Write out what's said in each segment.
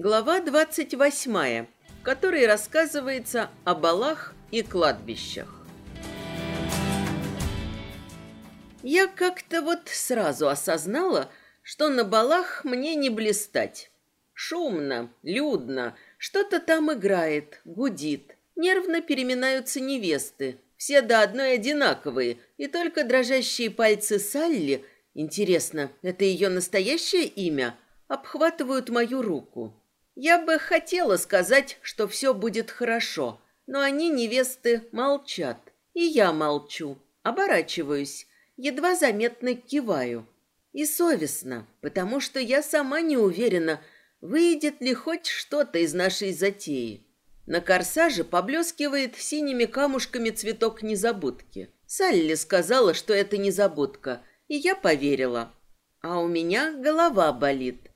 Глава 28, в которой рассказывается о балах и кладбищах. Я как-то вот сразу осознала, что на балах мне не блистать. Шумно, людно, что-то там играет, гудит. Нервно переминаются невесты, все до одной одинаковые, и только дрожащие пальцы Салли, интересно, это ее настоящее имя, обхватывают мою руку. Я бы хотела сказать, что все будет хорошо, но они, невесты, молчат. И я молчу, оборачиваюсь, едва заметно киваю. И совестно, потому что я сама не уверена, выйдет ли хоть что-то из нашей затеи. На корсаже поблескивает синими камушками цветок незабудки. Салли сказала, что это незабудка, и я поверила. А у меня голова болит.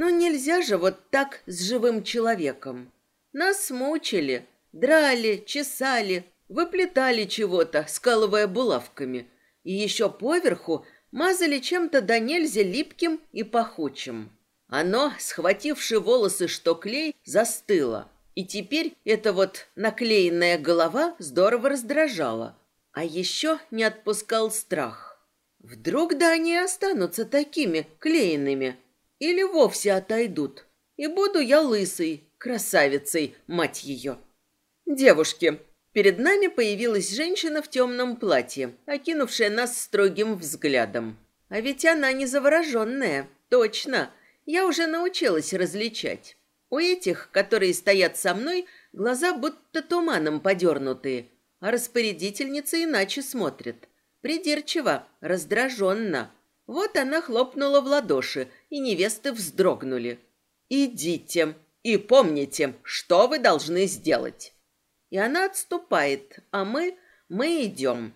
Но нельзя же вот так с живым человеком. Нас мучили, драли, чесали, выплетали чего-то, скалывая булавками. И еще поверху мазали чем-то до нельзя липким и пахучим. Оно, схвативши волосы что клей, застыло. И теперь эта вот наклеенная голова здорово раздражала. А еще не отпускал страх. Вдруг да они останутся такими клеенными или вовсе отойдут. И буду я лысой, красавицей, мать ее. Девушки, перед нами появилась женщина в темном платье, окинувшая нас строгим взглядом. А ведь она не завороженная, точно. Я уже научилась различать. У этих, которые стоят со мной, глаза будто туманом подернутые, а распорядительница иначе смотрит. Придирчиво, раздраженно. Вот она хлопнула в ладоши, и невесты вздрогнули. «Идите и помните, что вы должны сделать». И она отступает, а мы, мы идем.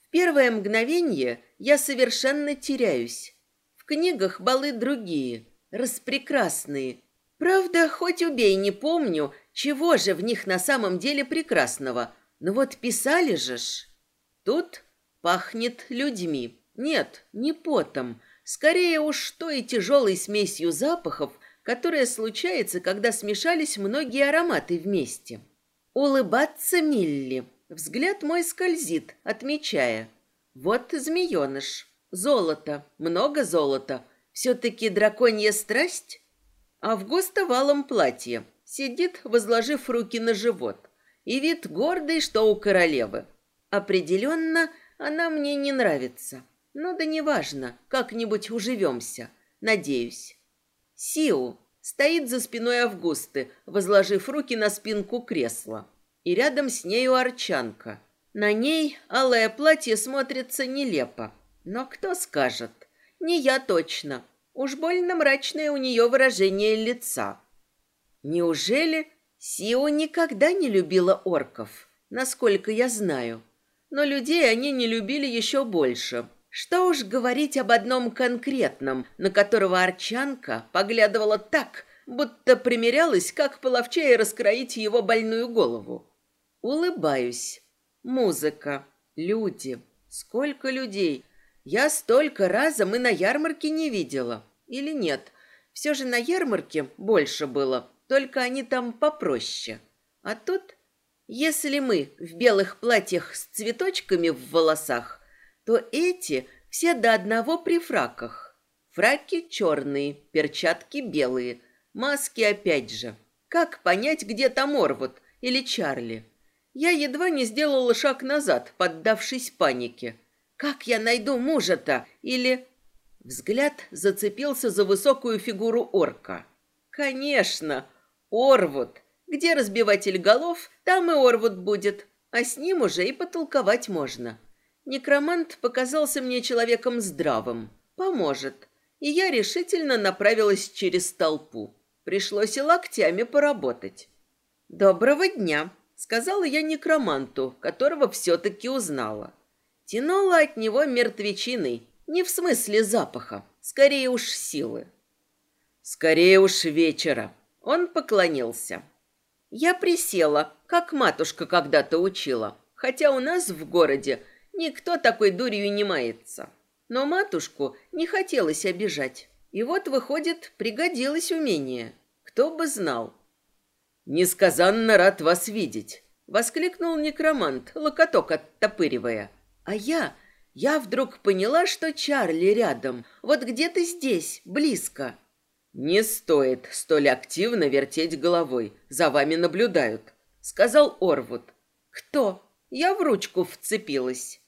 В первое мгновение я совершенно теряюсь. В книгах балы другие, распрекрасные, Правда, хоть убей, не помню, чего же в них на самом деле прекрасного. Но вот писали же ж. Тут пахнет людьми. Нет, не потом. Скорее уж той тяжелой смесью запахов, которая случается, когда смешались многие ароматы вместе. Улыбаться Милли. Взгляд мой скользит, отмечая. Вот змееныш. Золото, много золота. Все-таки драконья страсть? а в густовалом платье. Сидит, возложив руки на живот. И вид гордый, что у королевы. Определенно, она мне не нравится. Но да неважно, как-нибудь уживемся. Надеюсь. Сиу стоит за спиной Августы, возложив руки на спинку кресла. И рядом с нею Арчанка. На ней алое платье смотрится нелепо. Но кто скажет? Не я точно. Уж больно мрачное у нее выражение лица. Неужели Сио никогда не любила орков, насколько я знаю? Но людей они не любили еще больше. Что уж говорить об одном конкретном, на которого Арчанка поглядывала так, будто примерялась, как половчее раскроить его больную голову. Улыбаюсь. Музыка. Люди. Сколько людей. Я столько разом и на ярмарке не видела. Или нет? Все же на ярмарке больше было, только они там попроще. А тут, если мы в белых платьях с цветочками в волосах, то эти все до одного при фраках. Фраки черные, перчатки белые, маски опять же. Как понять, где там Орвуд или Чарли? Я едва не сделала шаг назад, поддавшись панике. Как я найду мужа-то? Или Взгляд зацепился за высокую фигуру орка. Конечно, Орвуд. Где разбиватель голов, там и Орвуд будет, а с ним уже и потолковать можно. Некромант показался мне человеком здравым. Поможет. И я решительно направилась через толпу. Пришлось и локтями поработать. «Доброго дня», — сказала я некроманту, которого все-таки узнала. Тянула от него мертвечиной, не в смысле запаха, скорее уж силы. Скорее уж вечера. Он поклонился. Я присела, как матушка когда-то учила, хотя у нас в городе никто такой дурью не мается. Но матушку не хотелось обижать. И вот, выходит, пригодилось умение. Кто бы знал. «Несказанно рад вас видеть», — воскликнул некромант, локоток оттопыривая. А я, я вдруг поняла, что Чарли рядом, вот где-то здесь, близко. «Не стоит столь активно вертеть головой, за вами наблюдают», — сказал Орвуд. «Кто?» Я в ручку вцепилась.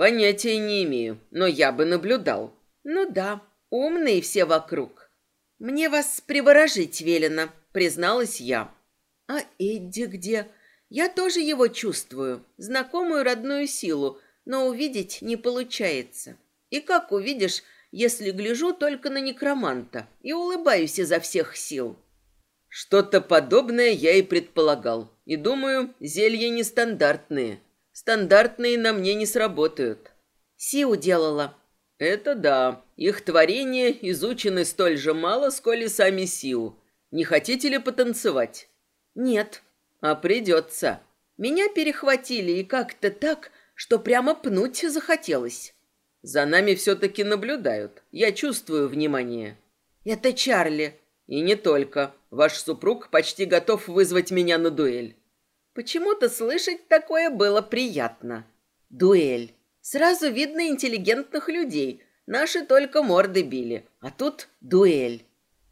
«Понятия не имею, но я бы наблюдал». «Ну да, умные все вокруг». «Мне вас приворожить велено», — призналась я. «А Эдди где?» «Я тоже его чувствую, знакомую родную силу, но увидеть не получается. И как увидишь, если гляжу только на некроманта и улыбаюсь изо всех сил?» «Что-то подобное я и предполагал. И думаю, зелья нестандартные. Стандартные на мне не сработают». «Сиу делала». «Это да. Их творения изучены столь же мало, сколь и сами Сиу. Не хотите ли потанцевать?» «Нет». «А придется». Меня перехватили и как-то так, что прямо пнуть захотелось. За нами все-таки наблюдают. Я чувствую внимание. Это Чарли. И не только. Ваш супруг почти готов вызвать меня на дуэль. Почему-то слышать такое было приятно. Дуэль. Сразу видно интеллигентных людей. Наши только морды били. А тут дуэль.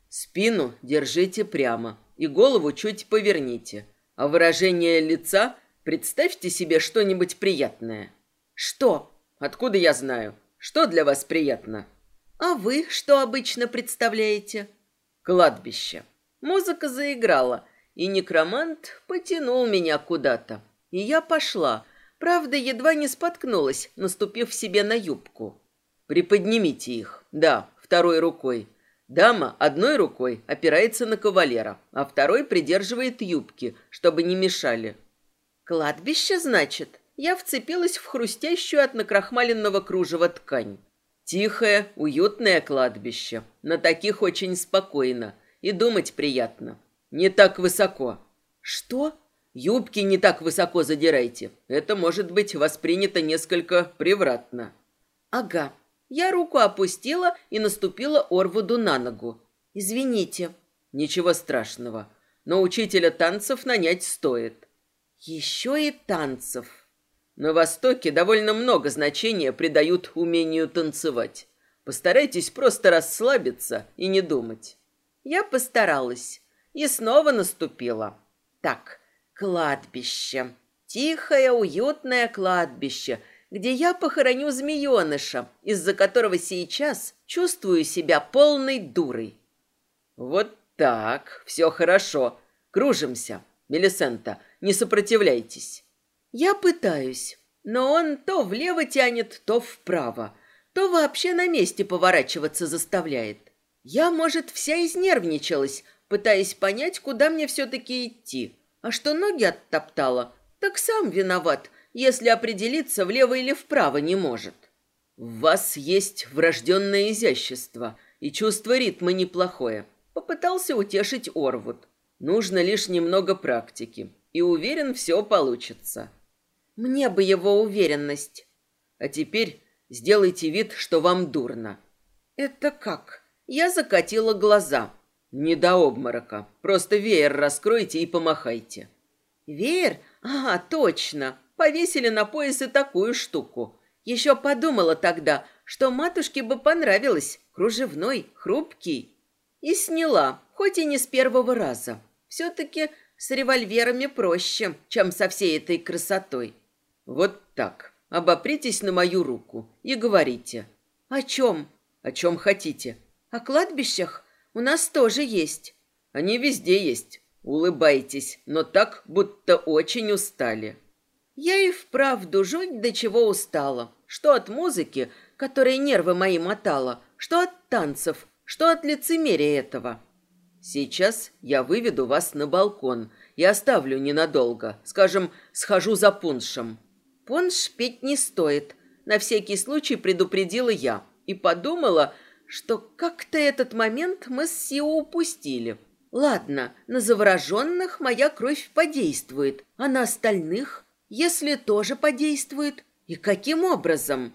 Спину держите прямо и голову чуть поверните. А выражение лица представьте себе что-нибудь приятное. Что? Откуда я знаю? Что для вас приятно? А вы что обычно представляете? Кладбище. Музыка заиграла, и некромант потянул меня куда-то. И я пошла, правда, едва не споткнулась, наступив себе на юбку. Приподнимите их, да, второй рукой. Дама одной рукой опирается на кавалера, а второй придерживает юбки, чтобы не мешали. Кладбище, значит? Я вцепилась в хрустящую от накрахмаленного кружева ткань. Тихое, уютное кладбище. На таких очень спокойно. И думать приятно. Не так высоко. Что? Юбки не так высоко задирайте. Это может быть воспринято несколько превратно. Ага, я руку опустила и наступила Орвуду на ногу. «Извините». «Ничего страшного. Но учителя танцев нанять стоит». «Еще и танцев». На Востоке довольно много значения придают умению танцевать. Постарайтесь просто расслабиться и не думать. Я постаралась и снова наступила. Так, кладбище. Тихое, уютное кладбище – где я похороню змееныша, из-за которого сейчас чувствую себя полной дурой. Вот так, все хорошо. Кружимся. Мелисента, не сопротивляйтесь. Я пытаюсь, но он то влево тянет, то вправо, то вообще на месте поворачиваться заставляет. Я, может, вся изнервничалась, пытаясь понять, куда мне все-таки идти. А что ноги оттоптала, так сам виноват – если определиться влево или вправо не может. В вас есть врожденное изящество, и чувство ритма неплохое. Попытался утешить Орвуд. Нужно лишь немного практики, и уверен, все получится. Мне бы его уверенность. А теперь сделайте вид, что вам дурно. Это как? Я закатила глаза. Не до обморока. Просто веер раскройте и помахайте. Веер? А, точно повесили на пояс и такую штуку. Еще подумала тогда, что матушке бы понравилось, кружевной, хрупкий. И сняла, хоть и не с первого раза. Все-таки с револьверами проще, чем со всей этой красотой. Вот так. Обопритесь на мою руку и говорите. О чем? О чем хотите. О кладбищах? У нас тоже есть. Они везде есть. Улыбайтесь, но так, будто очень устали. Я и вправду жуть до чего устала. Что от музыки, которой нервы мои мотала, что от танцев, что от лицемерия этого. Сейчас я выведу вас на балкон и оставлю ненадолго. Скажем, схожу за пуншем. Пунш петь не стоит. На всякий случай предупредила я и подумала, что как-то этот момент мы с Сио упустили. Ладно, на завороженных моя кровь подействует, а на остальных если тоже подействует? И каким образом?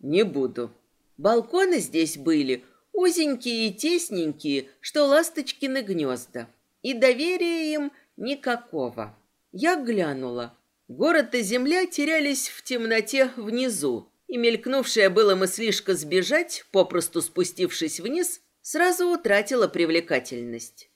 Не буду. Балконы здесь были узенькие и тесненькие, что ласточкины гнезда. и доверия им никакого. Я глянула. Город и земля терялись в темноте внизу, и мелькнувшая было мыслишка сбежать, попросту спустившись вниз, сразу утратила привлекательность.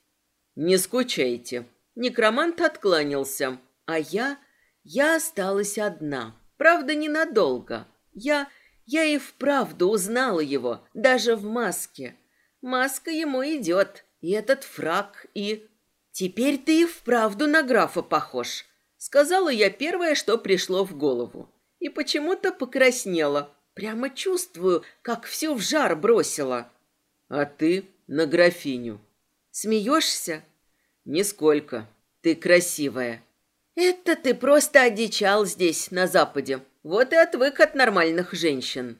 «Не скучайте». Некромант откланялся, а я... Я осталась одна. Правда, ненадолго. Я... Я и вправду узнала его, даже в маске. Маска ему идет, и этот фраг, и... Теперь ты и вправду на графа похож, сказала я первое, что пришло в голову. И почему-то покраснела. Прямо чувствую, как все в жар бросила. А ты на графиню. Смеешься? Нисколько. Ты красивая. Это ты просто одичал здесь, на западе. Вот и отвык от нормальных женщин.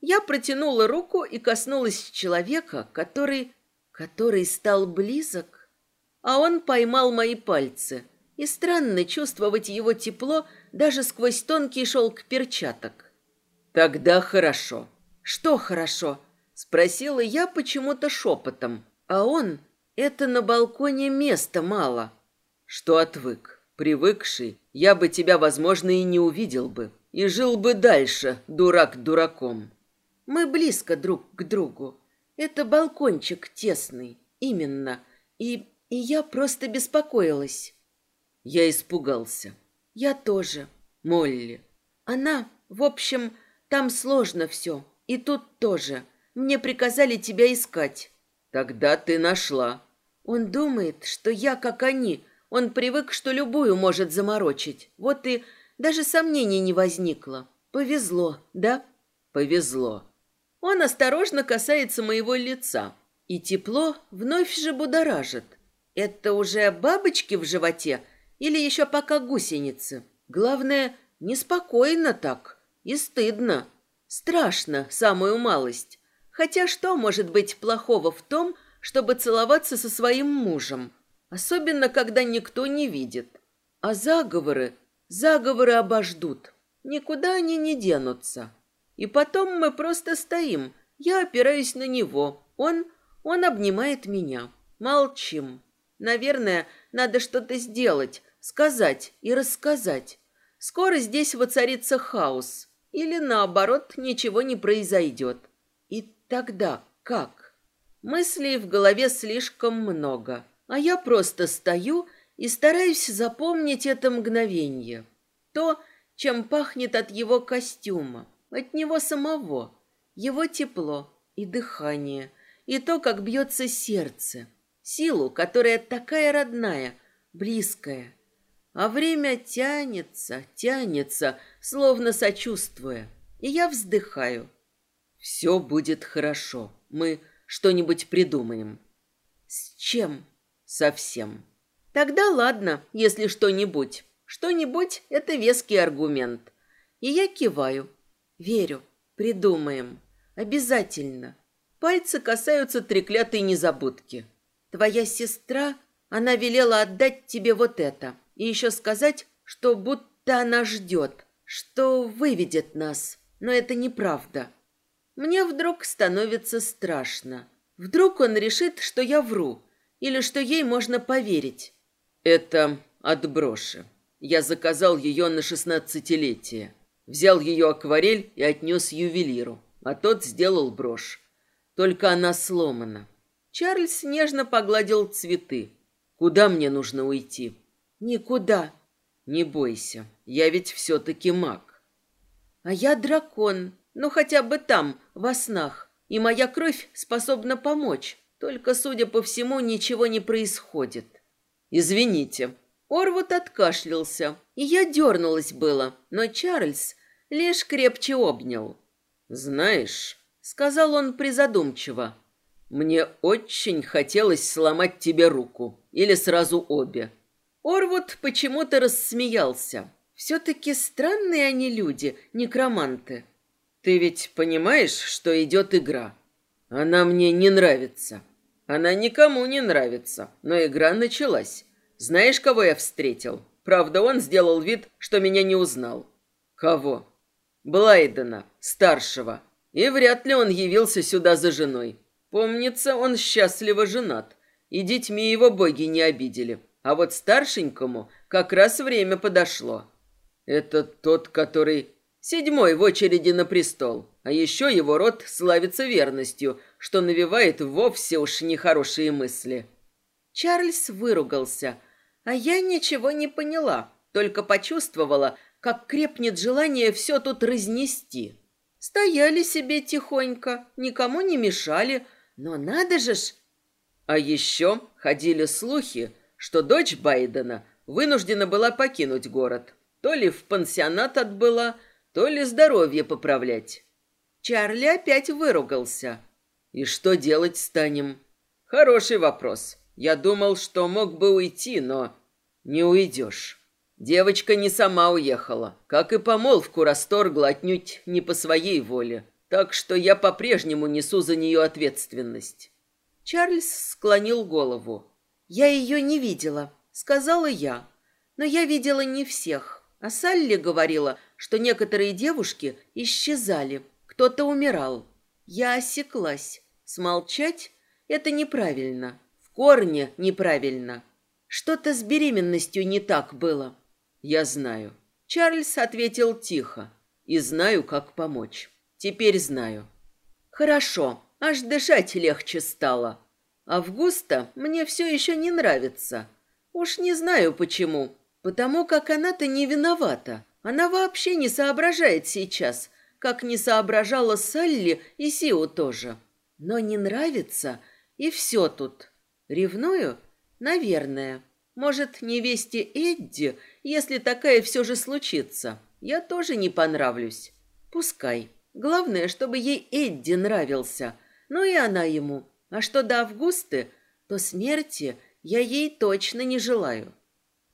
Я протянула руку и коснулась человека, который... который стал близок. А он поймал мои пальцы. И странно чувствовать его тепло даже сквозь тонкий шелк перчаток. Тогда хорошо. Что хорошо? Спросила я почему-то шепотом. А он... Это на балконе места мало. Что отвык? Привыкший, я бы тебя, возможно, и не увидел бы. И жил бы дальше, дурак дураком. Мы близко друг к другу. Это балкончик тесный, именно. И, и я просто беспокоилась. Я испугался. Я тоже. Молли. Она, в общем, там сложно все. И тут тоже. Мне приказали тебя искать. Тогда ты нашла. Он думает, что я как они. Он привык, что любую может заморочить. Вот и даже сомнений не возникло. Повезло, да? Повезло. Он осторожно касается моего лица, и тепло вновь же будоражит. Это уже бабочки в животе или еще пока гусеницы? Главное, неспокойно так и стыдно. Страшно, самую малость. Хотя что может быть плохого в том, чтобы целоваться со своим мужем? Особенно, когда никто не видит. А заговоры, заговоры обождут. Никуда они не денутся. И потом мы просто стоим. Я опираюсь на него. Он... он обнимает меня. Молчим. Наверное, надо что-то сделать, сказать и рассказать. Скоро здесь воцарится хаос. Или наоборот, ничего не произойдет. И тогда как? Мыслей в голове слишком много. А я просто стою и стараюсь запомнить это мгновение. То, чем пахнет от его костюма, от него самого, его тепло и дыхание, и то, как бьется сердце, силу, которая такая родная, близкая. А время тянется, тянется, словно сочувствуя, и я вздыхаю. Все будет хорошо, мы что-нибудь придумаем. С чем? Совсем. Тогда ладно, если что-нибудь. Что-нибудь – это веский аргумент. И я киваю. Верю. Придумаем. Обязательно. Пальцы касаются треклятой незабудки. Твоя сестра, она велела отдать тебе вот это. И еще сказать, что будто она ждет, что выведет нас. Но это неправда. Мне вдруг становится страшно. Вдруг он решит, что я вру, или что ей можно поверить. Это от броши. Я заказал ее на шестнадцатилетие. Взял ее акварель и отнес ювелиру, а тот сделал брошь. Только она сломана. Чарльз нежно погладил цветы. Куда мне нужно уйти? Никуда. Не бойся, я ведь все-таки маг. А я дракон, ну хотя бы там, во снах. И моя кровь способна помочь. Только, судя по всему, ничего не происходит. Извините, Орвуд откашлялся, и я дернулась было, но Чарльз лишь крепче обнял. «Знаешь», — сказал он призадумчиво, «мне очень хотелось сломать тебе руку, или сразу обе». Орвуд почему-то рассмеялся. Все-таки странные они люди, некроманты. «Ты ведь понимаешь, что идет игра? Она мне не нравится. Она никому не нравится, но игра началась. Знаешь, кого я встретил? Правда, он сделал вид, что меня не узнал. Кого? Блайдена, старшего. И вряд ли он явился сюда за женой. Помнится, он счастливо женат. и детьми его боги не обидели. А вот старшенькому как раз время подошло. Это тот, который седьмой в очереди на престол. А еще его род славится верностью, что навевает вовсе уж нехорошие мысли. Чарльз выругался, а я ничего не поняла, только почувствовала, как крепнет желание все тут разнести. Стояли себе тихонько, никому не мешали, но надо же ж... А еще ходили слухи, что дочь Байдена вынуждена была покинуть город. То ли в пансионат отбыла, то ли здоровье поправлять. Чарли опять выругался. И что делать станем? Хороший вопрос. Я думал, что мог бы уйти, но не уйдешь. Девочка не сама уехала, как и помолвку расторгла отнюдь не по своей воле, так что я по-прежнему несу за нее ответственность. Чарльз склонил голову. «Я ее не видела», — сказала я. «Но я видела не всех. А Салли говорила, что некоторые девушки исчезали, кто-то умирал. Я осеклась. Смолчать — это неправильно. В корне неправильно. Что-то с беременностью не так было. «Я знаю». Чарльз ответил тихо. «И знаю, как помочь. Теперь знаю». «Хорошо. Аж дышать легче стало. Августа мне все еще не нравится. Уж не знаю почему. Потому как она-то не виновата. Она вообще не соображает сейчас, как не соображала Салли и Сиу тоже. Но не нравится, и все тут. Ревную? Наверное. Может, невесте Эдди, если такая все же случится, я тоже не понравлюсь. Пускай. Главное, чтобы ей Эдди нравился, ну и она ему. А что до Августы, то смерти я ей точно не желаю.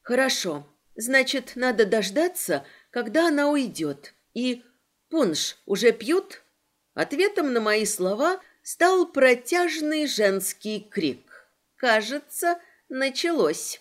Хорошо, значит, надо дождаться, когда она уйдет. И пунш уже пьют? Ответом на мои слова стал протяжный женский крик. Кажется, началось.